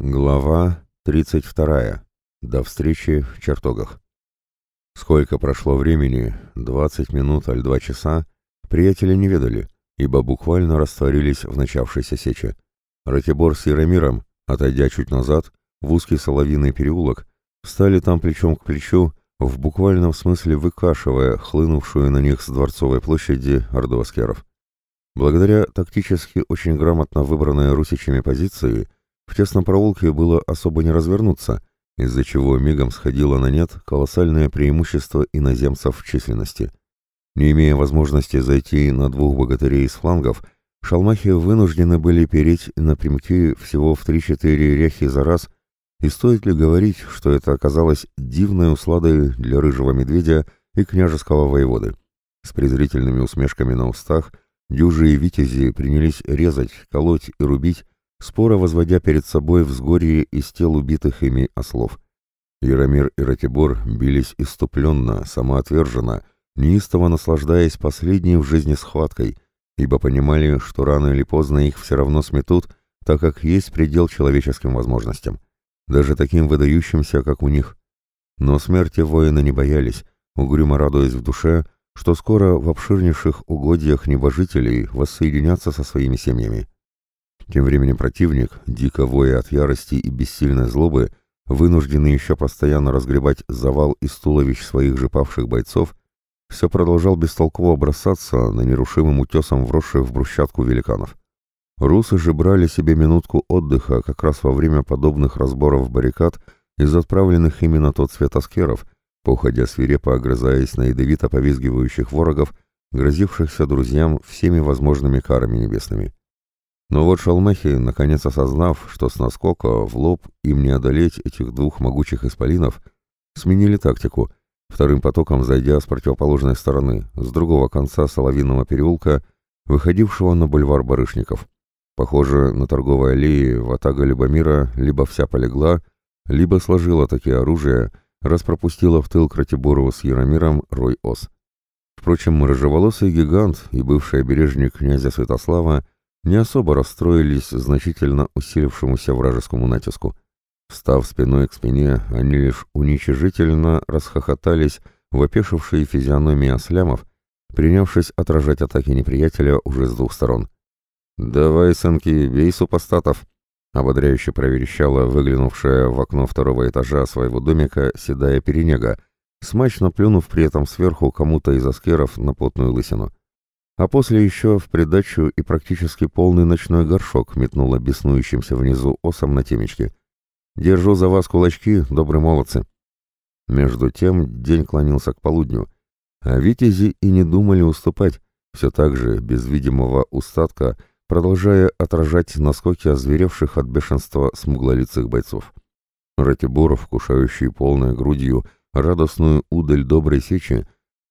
Глава 32. До встречи в чертогах. Сколько прошло времени, 20 минут аль 2 часа, приятели не ведали, ибо буквально растворились в начавшейся сече. Ратибор с Яромиром, отойдя чуть назад, в узкий соловиный переулок, встали там плечом к плечу, в буквальном смысле выкашивая хлынувшую на них с Дворцовой площади орду аскеров. Благодаря тактически очень грамотно выбранной русичами позиции – в тесном проулке было особо не развернуться, из-за чего мигом сходило на нет колоссальное преимущество иноземцев в численности. Не имея возможности зайти на двух богатырей из флангов, шалмахи вынуждены были переть напрямки всего в 3-4 ряхи за раз, и стоит ли говорить, что это оказалось дивной усладой для рыжего медведя и княжеского воеводы. С презрительными усмешками на устах дюжи и витязи принялись резать, колоть и рубить, споро возводя перед собой взгорье из тел убитых ими ослов. Яромир и Ратибор бились иступленно, самоотверженно, неистово наслаждаясь последней в жизни схваткой, ибо понимали, что рано или поздно их все равно сметут, так как есть предел человеческим возможностям, даже таким выдающимся, как у них. Но смерти воины не боялись, угрюмо радуясь в душе, что скоро в обширнейших угодьях небожителей воссоединятся со своими семьями. Тем временем противник, дико воя от ярости и бессильной злобы, вынужденный еще постоянно разгребать завал из туловищ своих же павших бойцов, все продолжал бестолково бросаться на нерушимым утесом вросших в брусчатку великанов. Русы же брали себе минутку отдыха как раз во время подобных разборов баррикад из отправленных именно тот цвет аскеров, походя свирепо огрызаясь на ядовито повизгивающих ворогов, грозившихся друзьям всеми возможными карами небесными. Но вот шалмахи, наконец осознав, что с наскока в лоб им не одолеть этих двух могучих исполинов, сменили тактику, вторым потоком зайдя с противоположной стороны, с другого конца Соловинного переулка, выходившего на бульвар Барышников. Похоже, на торговой аллее ватага Любомира либо вся полегла, либо сложила такие оружия, распропустила в тыл Кратибору с Яромиром рой ос. Впрочем, рыжеволосый гигант и бывший обережник князя Святослава не особо расстроились значительно усилившемуся вражескому натиску. Став спиной к спине, они лишь уничижительно расхохотались в опешившие физиономии ослямов, принявшись отражать атаки неприятеля уже с двух сторон. «Давай, сынки, бей супостатов!» — ободряюще проверещала выглянувшая в окно второго этажа своего домика седая перенега, смачно плюнув при этом сверху кому-то из аскеров на потную лысину а после еще в придачу и практически полный ночной горшок метнула беснующимся внизу осом на темечке. «Держу за вас кулачки, добрые молодцы!» Между тем день клонился к полудню, а витязи и не думали уступать, все так же, без видимого устатка, продолжая отражать наскоки озверевших от бешенства смуглолицых бойцов. Ратибор, вкушающий полной грудью радостную удаль доброй сечи,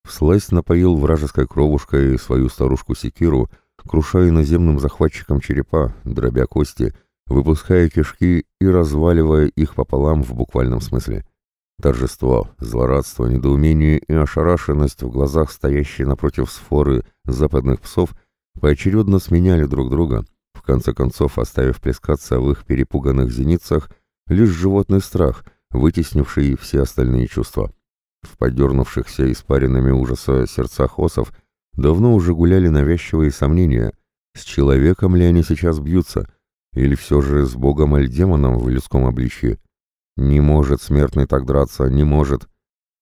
Всласть напоил вражеской кровушкой свою старушку Секиру, крушая наземным захватчикам черепа, дробя кости, выпуская кишки и разваливая их пополам в буквальном смысле. Торжество, злорадство, недоумение и ошарашенность в глазах стоящей напротив сфоры западных псов поочередно сменяли друг друга, в конце концов оставив плескаться в их перепуганных зеницах лишь животный страх, вытеснивший все остальные чувства. В подернувшихся испаренными ужаса сердцах осов давно уже гуляли навязчивые сомнения, с человеком ли они сейчас бьются, или все же с богом аль демоном в людском обличье. Не может смертный так драться, не может.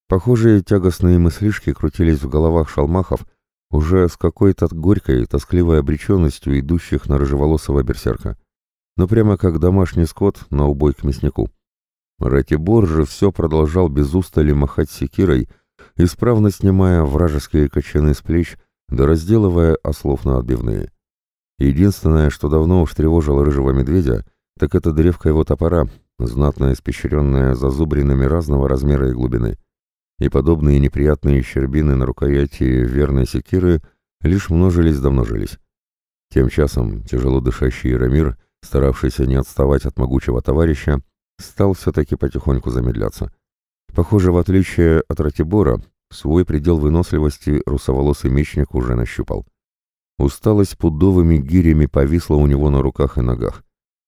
Похожие тягостные мыслишки крутились в головах шалмахов, уже с какой-то горькой, тоскливой обреченностью идущих на рыжеволосого берсерка. Но прямо как домашний скот на убой к мяснику. Ратибор же все продолжал без устали махать секирой, исправно снимая вражеские кочаны с плеч, да разделывая ослов на отбивные. Единственное, что давно уж тревожило рыжего медведя, так это древко его топора, знатно испещренное зазубринами разного размера и глубины. И подобные неприятные щербины на рукояти верной секиры лишь множились да множились. Тем часом тяжело дышащий Рамир, старавшийся не отставать от могучего товарища, стал все-таки потихоньку замедляться. Похоже, в отличие от Ратибора, свой предел выносливости русоволосый мечник уже нащупал. Усталость пудовыми гирями повисла у него на руках и ногах.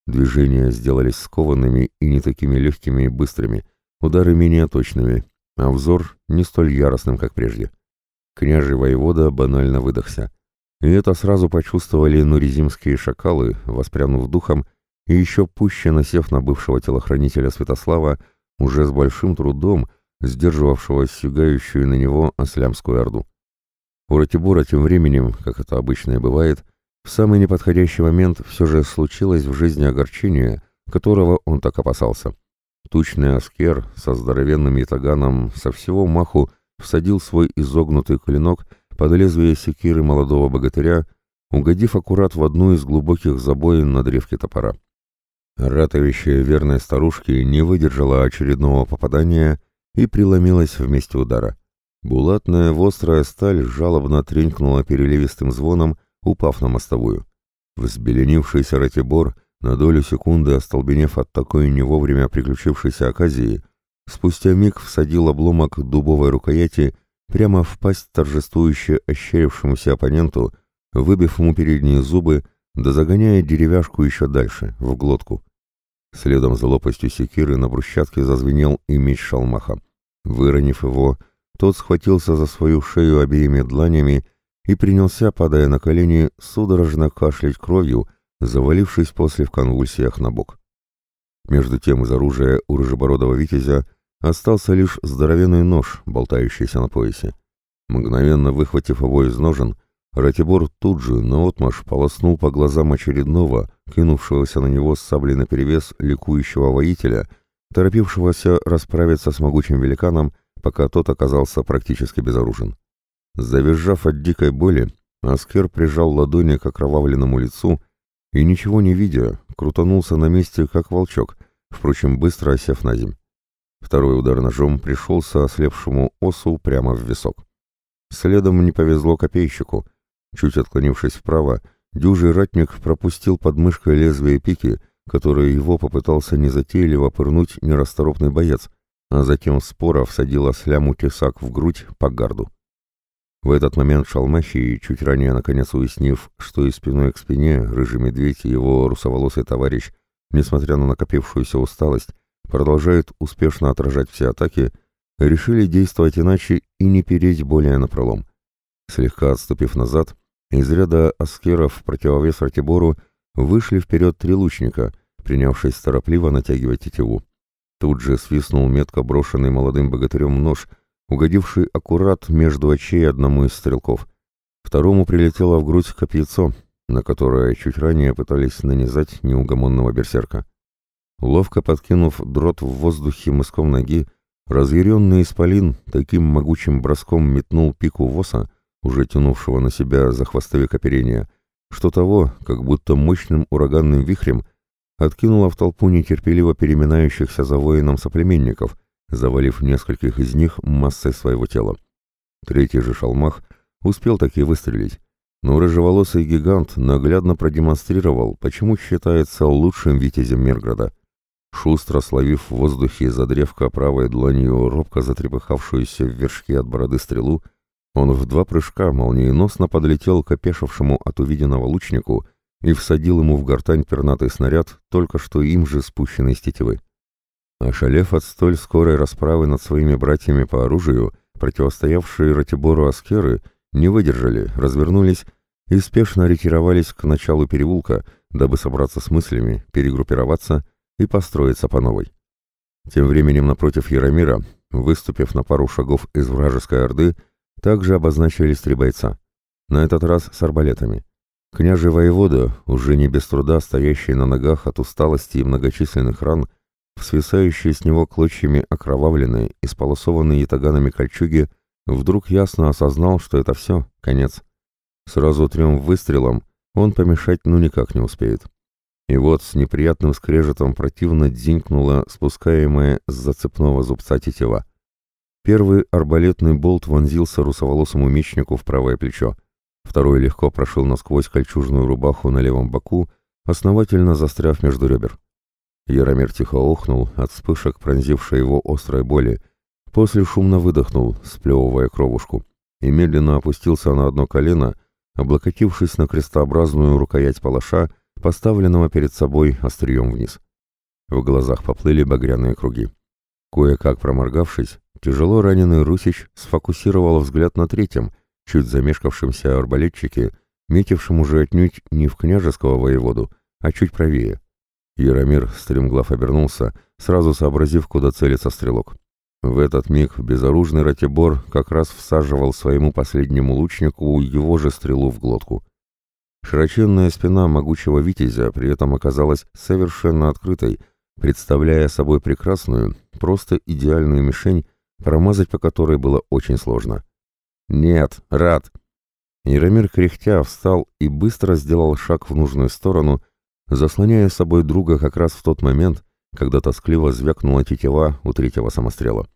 Движения сделались скованными и не такими легкими и быстрыми, удары менее точными, а взор не столь яростным, как прежде. Княжий воевода банально выдохся. И это сразу почувствовали нурезимские шакалы, воспрянув духом и еще пуще насев на бывшего телохранителя Святослава, уже с большим трудом, сдерживавшего сюгающую на него ослямскую орду. У Ратибора тем временем, как это обычно и бывает, в самый неподходящий момент все же случилось в жизни огорчение, которого он так опасался. Тучный аскер со здоровенным ятаганом со всего маху всадил свой изогнутый клинок под лезвие секиры молодого богатыря, угодив аккурат в одну из глубоких забоин на древке топора. Ратовищая верной старушки не выдержала очередного попадания и преломилась в месте удара. Булатная вострая сталь жалобно тренькнула переливистым звоном, упав на мостовую. Взбеленившийся Ратибор, на долю секунды остолбенев от такой не вовремя приключившейся оказии, спустя миг всадил обломок дубовой рукояти прямо в пасть торжествующе ощерившемуся оппоненту, выбив ему передние зубы, да загоняя деревяшку еще дальше, в глотку. Следом за лопастью секиры на брусчатке зазвенел и меч шалмаха. Выронив его, тот схватился за свою шею обеими дланями и принялся, падая на колени, судорожно кашлять кровью, завалившись после в конвульсиях на бок. Между тем из оружия у рыжебородого витязя остался лишь здоровенный нож, болтающийся на поясе. Мгновенно выхватив его из ножен, Ратибор тут же наотмашь полоснул по глазам очередного, кинувшегося на него с саблей наперевес ликующего воителя, торопившегося расправиться с могучим великаном, пока тот оказался практически безоружен. Завизжав от дикой боли, Аскер прижал ладони к окровавленному лицу и, ничего не видя, крутанулся на месте, как волчок, впрочем, быстро осев на земь. Второй удар ножом пришелся ослепшему осу прямо в висок. Следом не повезло копейщику. Чуть отклонившись вправо, дюжий ратник пропустил под мышкой лезвие пики, которое его попытался незатейливо пырнуть нерасторопный боец, а затем спора всадила сляму тесак в грудь по гарду. В этот момент Шалмахий, чуть ранее наконец уяснив, что и спиной к спине рыжий медведь и его русоволосый товарищ, несмотря на накопившуюся усталость, продолжают успешно отражать все атаки, решили действовать иначе и не переть более на пролом. Слегка отступив назад, из ряда аскеров противовес Ратибору вышли вперед три лучника, принявшись торопливо натягивать тетиву. Тут же свистнул метко брошенный молодым богатырем нож, угодивший аккурат между очей одному из стрелков. Второму прилетело в грудь копьецо, на которое чуть ранее пытались нанизать неугомонного берсерка. Ловко подкинув дрот в воздухе мыском ноги, разъяренный исполин таким могучим броском метнул пику воса, уже тянувшего на себя за хвостовик оперения, что того, как будто мощным ураганным вихрем, откинуло в толпу нетерпеливо переминающихся за воином соплеменников, завалив нескольких из них массой своего тела. Третий же шалмах успел таки выстрелить, но рыжеволосый гигант наглядно продемонстрировал, почему считается лучшим витязем Мирграда. Шустро словив в воздухе за древко правой дланью робко затрепыхавшуюся в вершке от бороды стрелу, он в два прыжка молниеносно подлетел к опешившему от увиденного лучнику и всадил ему в гортань пернатый снаряд, только что им же спущенный с тетивы. Ошалев от столь скорой расправы над своими братьями по оружию, противостоявшие Ратибору аскеры не выдержали, развернулись и спешно ретировались к началу переулка, дабы собраться с мыслями, перегруппироваться и построиться по новой. Тем временем напротив Яромира, выступив на пару шагов из вражеской орды, также обозначились три бойца. На этот раз с арбалетами. Княжий воевода, уже не без труда стоящий на ногах от усталости и многочисленных ран, в свисающие с него клочьями окровавленные, исполосованные ятаганами кольчуги, вдруг ясно осознал, что это все, конец. Сразу трем выстрелам он помешать ну никак не успеет. И вот с неприятным скрежетом противно дзинькнула спускаемая с зацепного зубца тетива. Первый арбалетный болт вонзился русоволосому мечнику в правое плечо. Второй легко прошил насквозь кольчужную рубаху на левом боку, основательно застряв между ребер. Яромир тихо охнул от вспышек, пронзившей его острой боли, после шумно выдохнул, сплевывая кровушку, и медленно опустился на одно колено, облокотившись на крестообразную рукоять палаша, поставленного перед собой острием вниз. В глазах поплыли багряные круги. Кое-как проморгавшись, тяжело раненый Русич сфокусировал взгляд на третьем, чуть замешкавшемся арбалетчике, метившем уже отнюдь не в княжеского воеводу, а чуть правее. Яромир стремглав обернулся, сразу сообразив, куда целится стрелок. В этот миг безоружный Ратибор как раз всаживал своему последнему лучнику его же стрелу в глотку. Широченная спина могучего витязя при этом оказалась совершенно открытой, представляя собой прекрасную, просто идеальную мишень, промазать по которой было очень сложно. «Нет, рад!» Яромир кряхтя встал и быстро сделал шаг в нужную сторону, заслоняя собой друга как раз в тот момент, когда тоскливо звякнула тетива у третьего самострела.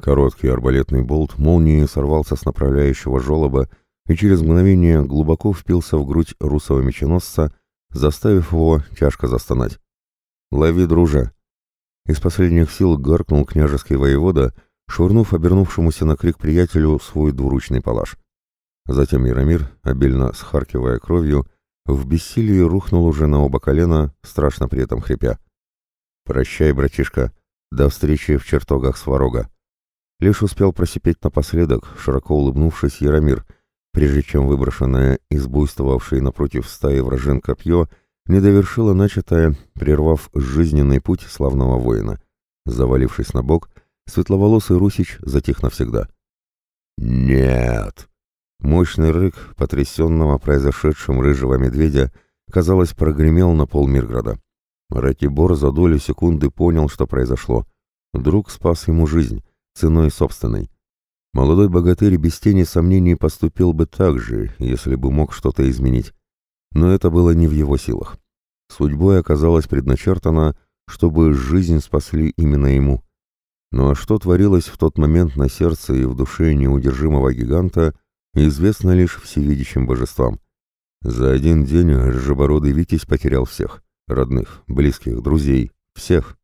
Короткий арбалетный болт молнией сорвался с направляющего жолоба и через мгновение глубоко впился в грудь русого меченосца, заставив его тяжко застонать. «Лови, дружа!» Из последних сил гаркнул княжеский воевода, швырнув обернувшемуся на крик приятелю свой двуручный палаш. Затем Яромир, обильно схаркивая кровью, в бессилии рухнул уже на оба колена, страшно при этом хрипя. «Прощай, братишка, до встречи в чертогах Сварога!» Лишь успел просипеть напоследок, широко улыбнувшись Яромир, прежде чем выброшенное из буйствовавшей напротив стаи вражин копье не довершило начатое, прервав жизненный путь славного воина. Завалившись на бок, светловолосый Русич затих навсегда. «Нет!» Мощный рык потрясенного произошедшим рыжего медведя, казалось, прогремел на пол Мирграда. Ратибор за долю секунды понял, что произошло. Друг спас ему жизнь, ценой собственной. Молодой богатырь без тени сомнений поступил бы так же, если бы мог что-то изменить. Но это было не в его силах. Судьбой оказалось предначертано, чтобы жизнь спасли именно ему. Ну а что творилось в тот момент на сердце и в душе неудержимого гиганта, известно лишь всевидящим божествам. За один день рыжебородый Витязь потерял всех — родных, близких, друзей, всех.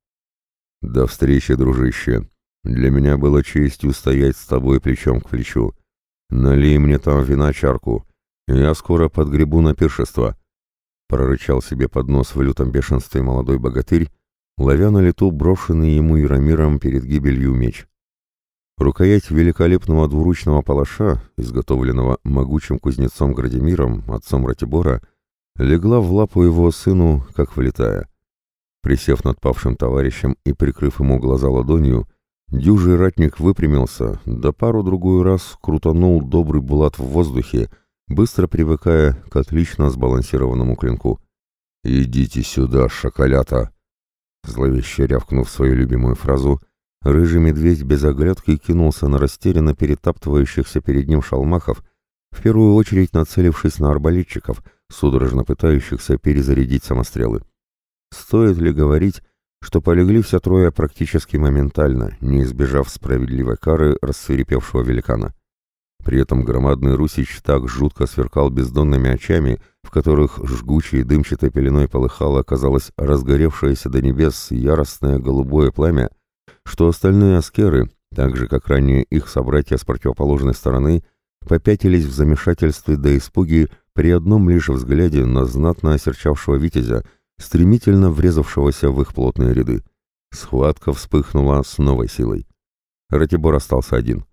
«До встречи, дружище!» Для меня было честью стоять с тобой плечом к плечу. Налей мне там вина чарку. Я скоро подгребу на пиршество. Прорычал себе под нос в лютом бешенстве молодой богатырь, ловя на лету брошенный ему Яромиром перед гибелью меч. Рукоять великолепного двуручного палаша, изготовленного могучим кузнецом Градимиром, отцом Ратибора, легла в лапу его сыну, как влетая. Присев над павшим товарищем и прикрыв ему глаза ладонью, Дюжий ратник выпрямился, да пару-другую раз крутанул добрый булат в воздухе, быстро привыкая к отлично сбалансированному клинку. «Идите сюда, шоколята!» Зловеще рявкнув свою любимую фразу, рыжий медведь без оглядки кинулся на растерянно перетаптывающихся перед ним шалмахов, в первую очередь нацелившись на арбалетчиков, судорожно пытающихся перезарядить самострелы. Стоит ли говорить, что полегли все трое практически моментально, не избежав справедливой кары рассверепевшего великана. При этом громадный Русич так жутко сверкал бездонными очами, в которых жгучей дымчатой пеленой полыхало, казалось, разгоревшееся до небес яростное голубое пламя, что остальные аскеры, так же, как ранее их собратья с противоположной стороны, попятились в замешательстве до испуги при одном лишь взгляде на знатно осерчавшего витязя, стремительно врезавшегося в их плотные ряды. Схватка вспыхнула с новой силой. Ратибор остался один,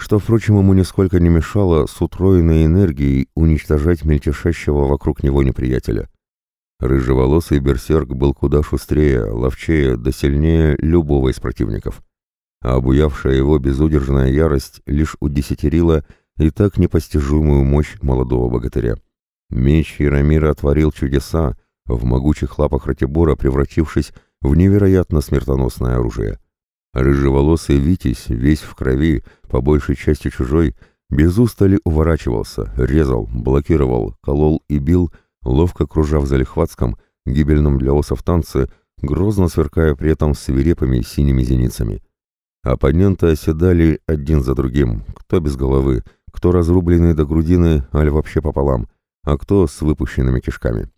что, впрочем, ему нисколько не мешало с утроенной энергией уничтожать мельтешащего вокруг него неприятеля. Рыжеволосый берсерк был куда шустрее, ловчее да сильнее любого из противников. А обуявшая его безудержная ярость лишь удесятерила и так непостижимую мощь молодого богатыря. Меч Яромира творил чудеса, в могучих лапах Ратибора превратившись в невероятно смертоносное оружие. Рыжеволосый Витязь, весь в крови, по большей части чужой, без устали уворачивался, резал, блокировал, колол и бил, ловко кружа в залихватском, гибельном для осов танце, грозно сверкая при этом свирепыми синими зеницами. Оппоненты оседали один за другим, кто без головы, кто разрубленный до грудины, аль вообще пополам, а кто с выпущенными кишками.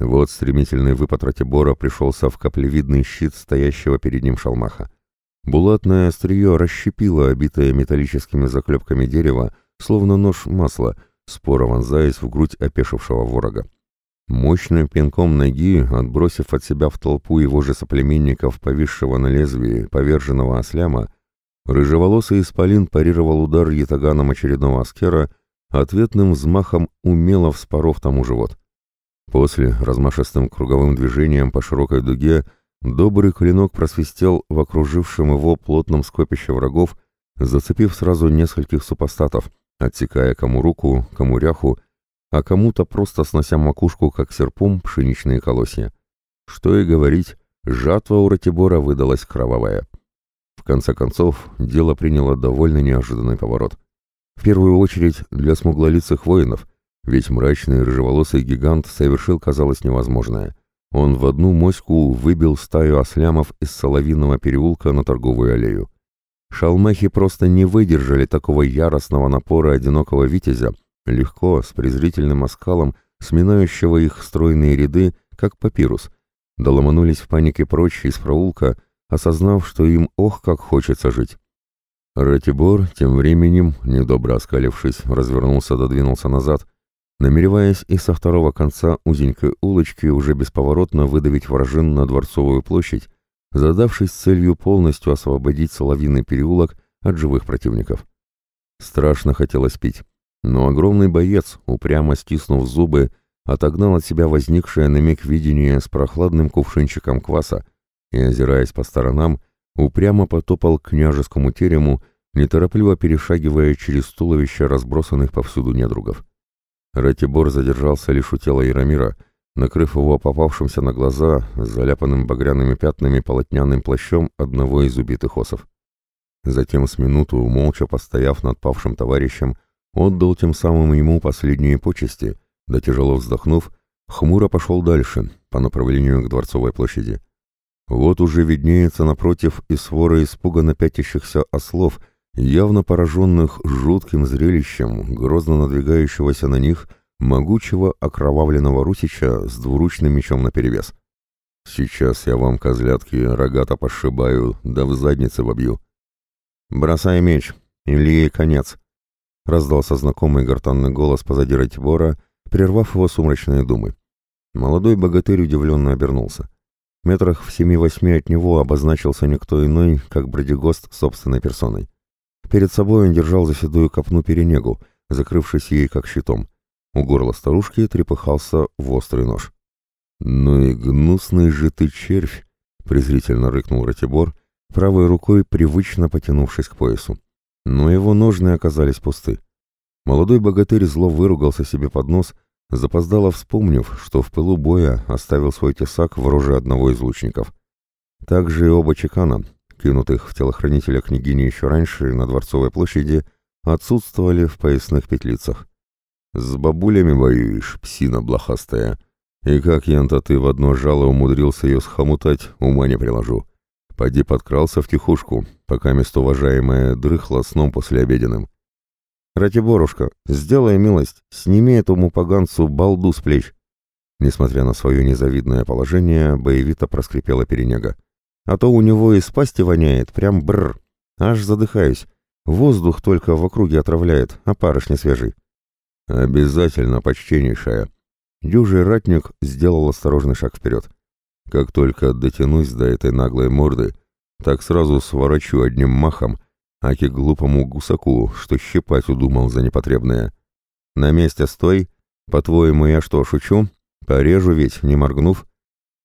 Вот стремительный выпад Ратибора пришелся в каплевидный щит стоящего перед ним шалмаха. Булатное острие расщепило обитое металлическими заклепками дерево, словно нож масла, споро вонзаясь в грудь опешившего ворога. Мощным пинком ноги, отбросив от себя в толпу его же соплеменников, повисшего на лезвии поверженного осляма, рыжеволосый исполин парировал удар ятаганом очередного аскера, ответным взмахом умело вспоров тому живот. После, размашистым круговым движением по широкой дуге, добрый клинок просвистел в окружившем его плотном скопище врагов, зацепив сразу нескольких супостатов, отсекая кому руку, кому ряху, а кому-то просто снося макушку, как серпом, пшеничные колосья. Что и говорить, жатва у Ратибора выдалась кровавая. В конце концов, дело приняло довольно неожиданный поворот. В первую очередь для смуглолицых воинов, ведь мрачный рыжеволосый гигант совершил, казалось, невозможное. Он в одну моську выбил стаю ослямов из Соловинного переулка на торговую аллею. Шалмахи просто не выдержали такого яростного напора одинокого витязя, легко, с презрительным оскалом, сминающего их стройные ряды, как папирус, доломанулись в панике прочь из проулка, осознав, что им ох, как хочется жить. Ратибор, тем временем, недобро оскалившись, развернулся, додвинулся назад, намереваясь и со второго конца узенькой улочки уже бесповоротно выдавить вражин на Дворцовую площадь, задавшись целью полностью освободить Соловиный переулок от живых противников. Страшно хотелось пить, но огромный боец, упрямо стиснув зубы, отогнал от себя возникшее на миг видение с прохладным кувшинчиком кваса и, озираясь по сторонам, упрямо потопал к княжескому терему, неторопливо перешагивая через туловище разбросанных повсюду недругов. Ратибор задержался лишь у тела Яромира, накрыв его попавшимся на глаза, заляпанным багряными пятнами полотняным плащом одного из убитых осов. Затем с минуту, молча постояв над павшим товарищем, отдал тем самым ему последние почести, да тяжело вздохнув, хмуро пошел дальше, по направлению к Дворцовой площади. Вот уже виднеется напротив и свора испуганно пятящихся ослов, явно пораженных жутким зрелищем, грозно надвигающегося на них — могучего окровавленного русича с двуручным мечом наперевес. «Сейчас я вам, козлятки, рогато пошибаю, да в заднице вобью». «Бросай меч, или конец», — раздался знакомый гортанный голос позади Ратибора, прервав его сумрачные думы. Молодой богатырь удивленно обернулся. Метрах в семи-восьми от него обозначился никто иной, как Бродигост собственной персоной. Перед собой он держал за седую копну перенегу, закрывшись ей как щитом. У горла старушки трепыхался в острый нож. «Ну и гнусный же ты червь!» — презрительно рыкнул Ратибор, правой рукой привычно потянувшись к поясу. Но его ножны оказались пусты. Молодой богатырь зло выругался себе под нос, запоздало вспомнив, что в пылу боя оставил свой тесак в роже одного из лучников. Также и оба чекана, кинутых в телохранителя княгини еще раньше на Дворцовой площади, отсутствовали в поясных петлицах. С бабулями воюешь, псина блохастая. И как янта ты в одно жало умудрился ее схомутать, ума не приложу. Поди подкрался в тихушку, пока место уважаемое дрыхло сном после обеденным. Ратиборушка, сделай милость, сними этому поганцу балду с плеч. Несмотря на свое незавидное положение, боевито проскрипела перенега. А то у него из пасти воняет, прям бррр. Аж задыхаюсь. Воздух только в округе отравляет, а парыш не свежий. «Обязательно, почтеннейшая!» Дюжий ратник сделал осторожный шаг вперед. «Как только дотянусь до этой наглой морды, так сразу сворачу одним махом, аки глупому гусаку, что щипать удумал за непотребное. На месте стой! По-твоему, я что, шучу? Порежу ведь, не моргнув!»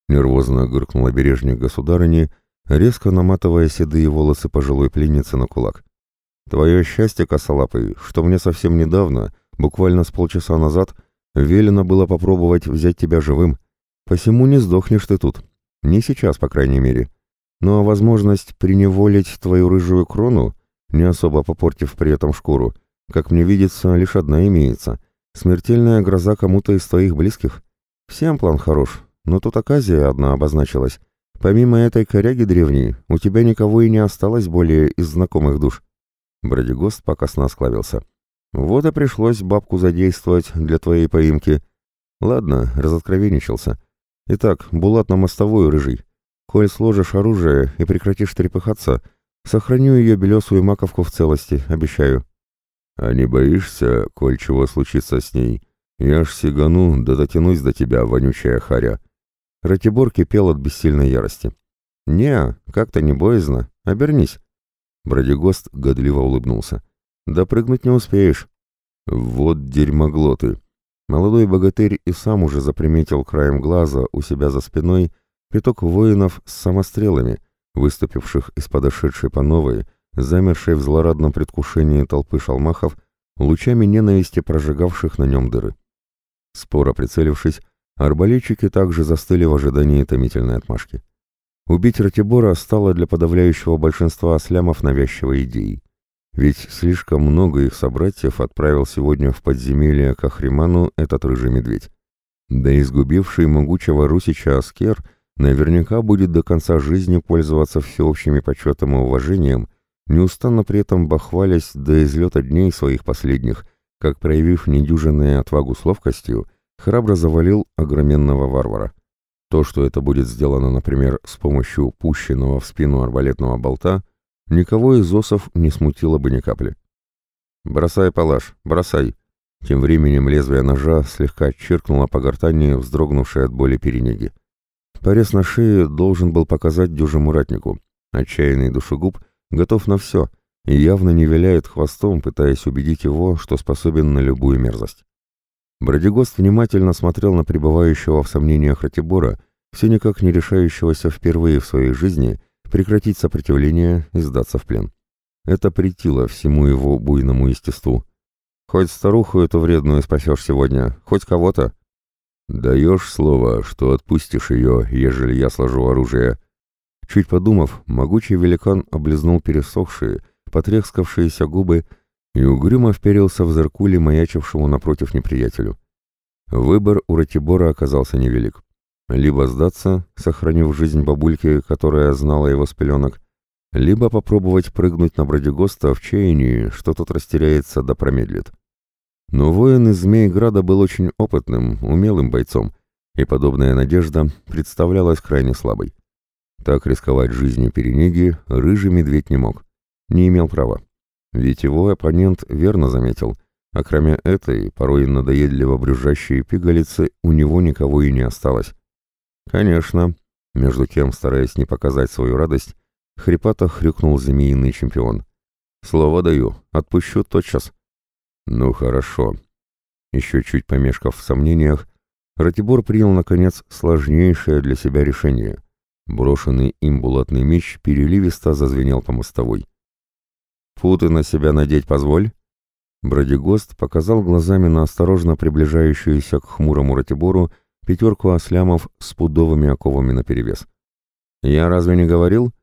Нервозно гыркнул обережник государыни, резко наматывая седые волосы пожилой пленницы на кулак. «Твое счастье, косолапый, что мне совсем недавно Буквально с полчаса назад велено было попробовать взять тебя живым. Посему не сдохнешь ты тут. Не сейчас, по крайней мере. Ну а возможность приневолить твою рыжую крону, не особо попортив при этом шкуру, как мне видится, лишь одна имеется. Смертельная гроза кому-то из твоих близких. Всем план хорош, но тут оказия одна обозначилась. Помимо этой коряги древней, у тебя никого и не осталось более из знакомых душ. Бродигост покосно осклавился. Вот и пришлось бабку задействовать для твоей поимки. Ладно, разоткровенничался. Итак, Булат на мостовую, рыжий. Коль сложишь оружие и прекратишь трепыхаться, сохраню ее белесую маковку в целости, обещаю. А не боишься, коль чего случится с ней, Я ж сигану, да дотянусь до тебя, вонючая харя». Ратибор кипел от бессильной ярости. «Не, как-то не боязно. Обернись». Бродигост годливо улыбнулся. «Да прыгнуть не успеешь». «Вот дерьмоглоты!» Молодой богатырь и сам уже заприметил краем глаза у себя за спиной пяток воинов с самострелами, выступивших из подошедшей по новой, замершей в злорадном предвкушении толпы шалмахов, лучами ненависти прожигавших на нем дыры. Споро прицелившись, арбалетчики также застыли в ожидании томительной отмашки. Убить Ратибора стало для подавляющего большинства ослямов навязчивой идеей. Ведь слишком много их собратьев отправил сегодня в подземелье к Ахриману этот рыжий медведь. Да и сгубивший могучего русича Аскер наверняка будет до конца жизни пользоваться всеобщими почетом и уважением, неустанно при этом бахвалясь до излета дней своих последних, как проявив недюжинную отвагу с ловкостью, храбро завалил огроменного варвара. То, что это будет сделано, например, с помощью пущенного в спину арбалетного болта, никого из осов не смутило бы ни капли. «Бросай, палаш, бросай!» Тем временем лезвие ножа слегка чиркнуло по гортани, вздрогнувшей от боли перенеги. Порез на шее должен был показать дюжему ратнику. Отчаянный душегуб готов на все и явно не виляет хвостом, пытаясь убедить его, что способен на любую мерзость. Бродигост внимательно смотрел на пребывающего в сомнениях Ратибора, все никак не решающегося впервые в своей жизни прекратить сопротивление и сдаться в плен. Это претило всему его буйному естеству. «Хоть старуху эту вредную спасешь сегодня, хоть кого-то». «Даешь слово, что отпустишь ее, ежели я сложу оружие?» Чуть подумав, могучий великан облизнул пересохшие, потрескавшиеся губы и угрюмо вперился в зеркуле маячившему напротив неприятелю. Выбор у Ратибора оказался невелик. Либо сдаться, сохранив жизнь бабульки, которая знала его с пеленок, либо попробовать прыгнуть на Бродигоста в чаянии, что тот растеряется да промедлит. Но воин из Змейграда был очень опытным, умелым бойцом, и подобная надежда представлялась крайне слабой. Так рисковать жизнью Перенеги рыжий медведь не мог, не имел права. Ведь его оппонент верно заметил, а кроме этой, порой надоедливо брюзжащей пигалицы, у него никого и не осталось. «Конечно», — между тем, стараясь не показать свою радость, хрипато хрюкнул змеиный чемпион. «Слово даю, отпущу тотчас». «Ну хорошо». Еще чуть помешкав в сомнениях, Ратибор принял, наконец, сложнейшее для себя решение. Брошенный им булатный меч переливисто зазвенел по мостовой. «Путы на себя надеть позволь?» Бродигост показал глазами на осторожно приближающуюся к хмурому Ратибору пятерку ослямов с пудовыми оковами наперевес. «Я разве не говорил?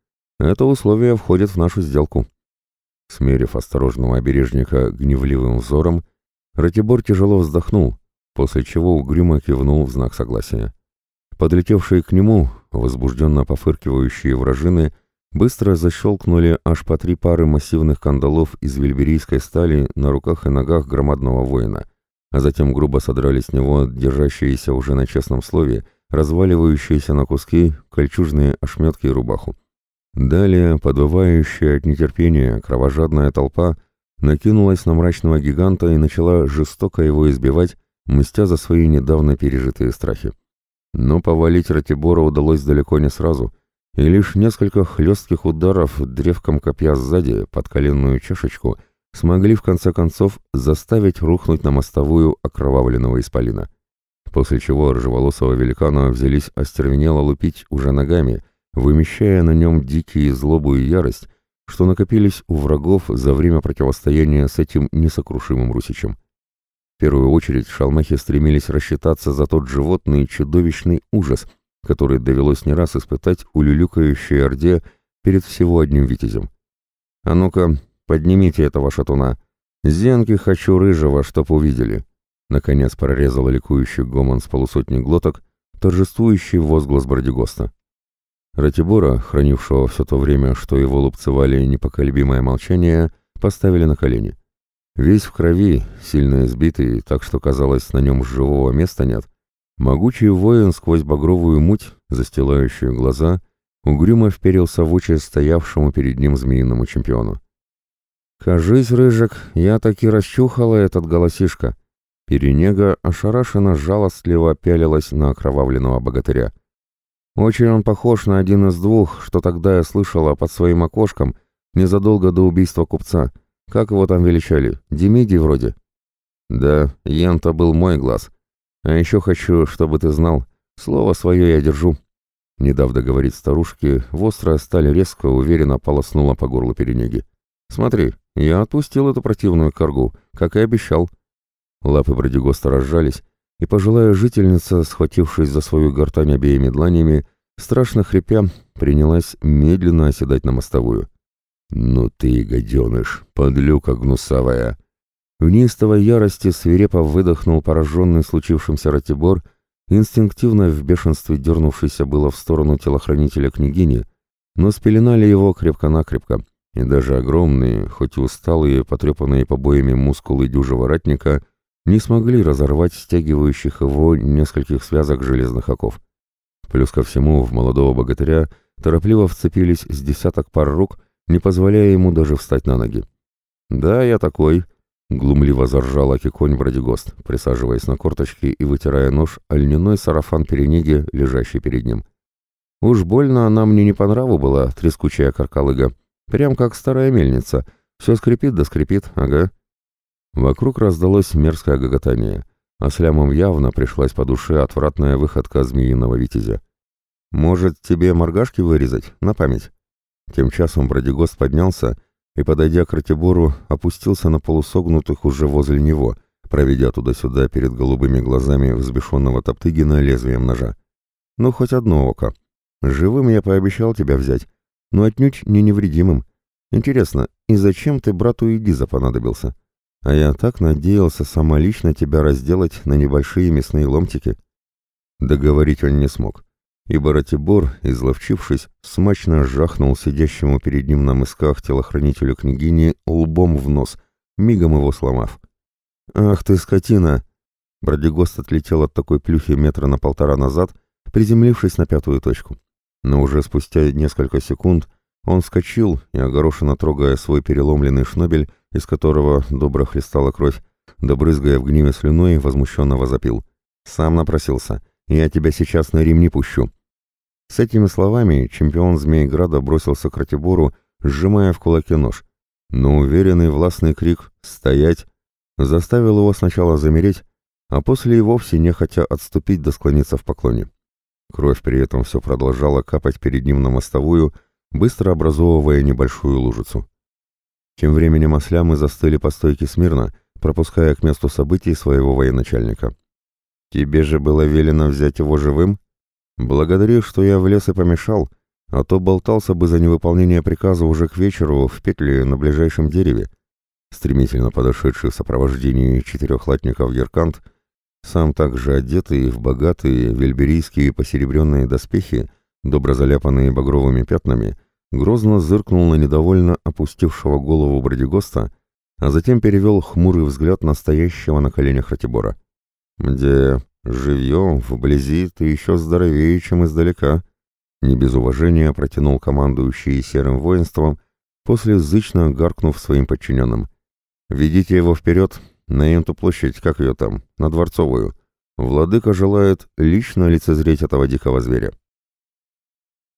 Это условие входит в нашу сделку». Смерив осторожного обережника гневливым взором, Ратибор тяжело вздохнул, после чего угрюмо кивнул в знак согласия. Подлетевшие к нему, возбужденно пофыркивающие вражины, быстро защелкнули аж по три пары массивных кандалов из вельберийской стали на руках и ногах громадного воина — а затем грубо содрали с него держащиеся уже на честном слове, разваливающиеся на куски кольчужные ошметки и рубаху. Далее, подвывающая от нетерпения, кровожадная толпа накинулась на мрачного гиганта и начала жестоко его избивать, мстя за свои недавно пережитые страхи. Но повалить Ратибора удалось далеко не сразу, и лишь несколько хлестких ударов древком копья сзади под коленную чашечку смогли в конце концов заставить рухнуть на мостовую окровавленного исполина. После чего рыжеволосого великана взялись остервенело лупить уже ногами, вымещая на нем дикие злобу и ярость, что накопились у врагов за время противостояния с этим несокрушимым русичем. В первую очередь шалмахи стремились рассчитаться за тот животный чудовищный ужас, который довелось не раз испытать у люлюкающей орде перед всего одним витязем. «А ну-ка, Поднимите этого шатуна. Зенки хочу рыжего, чтоб увидели. Наконец прорезал ликующий гомон с полусотни глоток, торжествующий возглас Бродигоста. Ратибора, хранившего все то время, что его лупцевали непоколебимое молчание, поставили на колени. Весь в крови, сильно избитый, так что, казалось, на нем живого места нет, могучий воин сквозь багровую муть, застилающую глаза, угрюмо вперился в участь стоявшему перед ним змеиному чемпиону. «Кажись, Рыжик, я таки расчухала этот голосишка. Перенега ошарашенно жалостливо пялилась на окровавленного богатыря. Очень он похож на один из двух, что тогда я слышала под своим окошком, незадолго до убийства купца. Как его там величали? Демидий вроде? Да, Янта был мой глаз. А еще хочу, чтобы ты знал, слово свое я держу. Не дав договорить старушке, вострая сталь резко, уверенно полоснула по горлу перенеги. «Смотри, я отпустил эту противную коргу, как и обещал». Лапы Бродигоста разжались, и пожилая жительница, схватившись за свою гортань обеими дланями, страшно хрипя, принялась медленно оседать на мостовую. «Ну ты, гаденыш, подлюка гнусавая!» В неистовой ярости свирепо выдохнул пораженный случившимся Ратибор — инстинктивно в бешенстве дернувшийся было в сторону телохранителя княгини, но спеленали его крепко-накрепко, и даже огромные, хоть и усталые, потрепанные побоями мускулы дюжего ратника не смогли разорвать стягивающих его нескольких связок железных оков. Плюс ко всему в молодого богатыря торопливо вцепились с десяток пар рук, не позволяя ему даже встать на ноги. «Да, я такой», Глумливо заржал Акиконь Бродигост, присаживаясь на корточки и вытирая нож о льняной сарафан перенеги, лежащий перед ним. Уж больно она мне не по нраву была, трескучая каркалыга. Прям как старая мельница. Все скрипит да скрипит, ага. Вокруг раздалось мерзкое гоготание, а слямом явно пришлась по душе отвратная выходка змеиного витязя. «Может, тебе моргашки вырезать? На память?» Тем часом Бродигост поднялся и, подойдя к Ратибору, опустился на полусогнутых уже возле него, проведя туда-сюда перед голубыми глазами взбешенного Топтыгина лезвием ножа. «Ну, хоть одно око. Живым я пообещал тебя взять, но отнюдь не невредимым. Интересно, и зачем ты брату Идиза понадобился? А я так надеялся сама лично тебя разделать на небольшие мясные ломтики». Договорить он не смог ибо Ратибор, изловчившись, смачно жахнул сидящему перед ним на мысках телохранителю княгини лбом в нос, мигом его сломав. «Ах ты, скотина!» Бродигост отлетел от такой плюхи метра на полтора назад, приземлившись на пятую точку. Но уже спустя несколько секунд он вскочил и, огорошенно трогая свой переломленный шнобель, из которого добро хлестала кровь, добрызгая в гневе слюной, возмущенно возопил. «Сам напросился. Я тебя сейчас на Рим не пущу. С этими словами чемпион Змейграда бросился к Ратибору, сжимая в кулаке нож. Но уверенный властный крик «Стоять!» заставил его сначала замереть, а после и вовсе нехотя отступить да склониться в поклоне. Кровь при этом все продолжала капать перед ним на мостовую, быстро образовывая небольшую лужицу. Тем временем ослямы застыли по стойке смирно, пропуская к месту событий своего военачальника. «Тебе же было велено взять его живым?» Благодарю, что я в лес и помешал, а то болтался бы за невыполнение приказа уже к вечеру в петле на ближайшем дереве. Стремительно подошедший в сопровождении четырех латников Еркант, сам также одетый в богатые вельберийские посеребренные доспехи, добро заляпанные багровыми пятнами, грозно зыркнул на недовольно опустившего голову Бродигоста, а затем перевел хмурый взгляд настоящего на коленях Ратибора. «Где Живьем, вблизи ты еще здоровее, чем издалека. Не без уважения протянул командующий серым воинством, после зычно гаркнув своим подчиненным. «Ведите его вперед, на эту площадь, как ее там, на Дворцовую. Владыка желает лично лицезреть этого дикого зверя».